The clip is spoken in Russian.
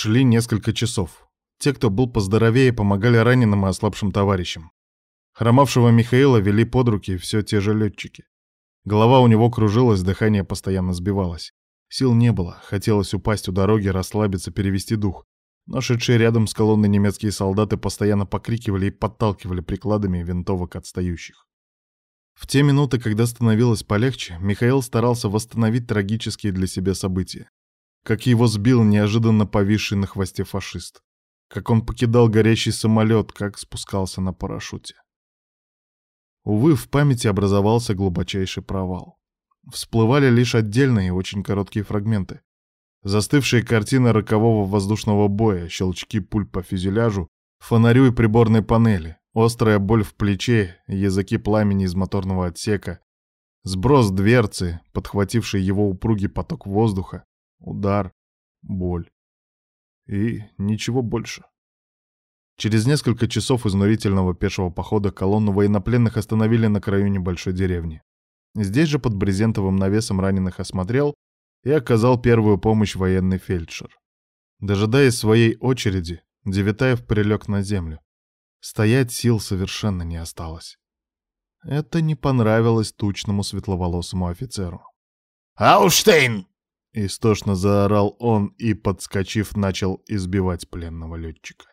Шли несколько часов. Те, кто был поздоровее, помогали раненым и ослабшим товарищам. Хромавшего Михаила вели под руки все те же летчики. Голова у него кружилась, дыхание постоянно сбивалось. Сил не было, хотелось упасть у дороги, расслабиться, перевести дух. Но шедшие рядом с колонной немецкие солдаты постоянно покрикивали и подталкивали прикладами винтовок отстающих. В те минуты, когда становилось полегче, Михаил старался восстановить трагические для себя события. Как его сбил неожиданно повисший на хвосте фашист. Как он покидал горящий самолет, как спускался на парашюте. Увы, в памяти образовался глубочайший провал. Всплывали лишь отдельные, очень короткие фрагменты. Застывшие картины рокового воздушного боя, щелчки пуль по фюзеляжу, фонарю и приборной панели, острая боль в плече, языки пламени из моторного отсека, сброс дверцы, подхвативший его упругий поток воздуха, удар, боль. И ничего больше. Через несколько часов изнурительного пешего похода колонну военнопленных остановили на краю небольшой деревни. Здесь же под брезентовым навесом раненых осмотрел и оказал первую помощь военный фельдшер. Дожидаясь своей очереди, Девятаев прилег на землю. Стоять сил совершенно не осталось. Это не понравилось тучному светловолосому офицеру. «Ауштейн!» — истошно заорал он и, подскочив, начал избивать пленного летчика.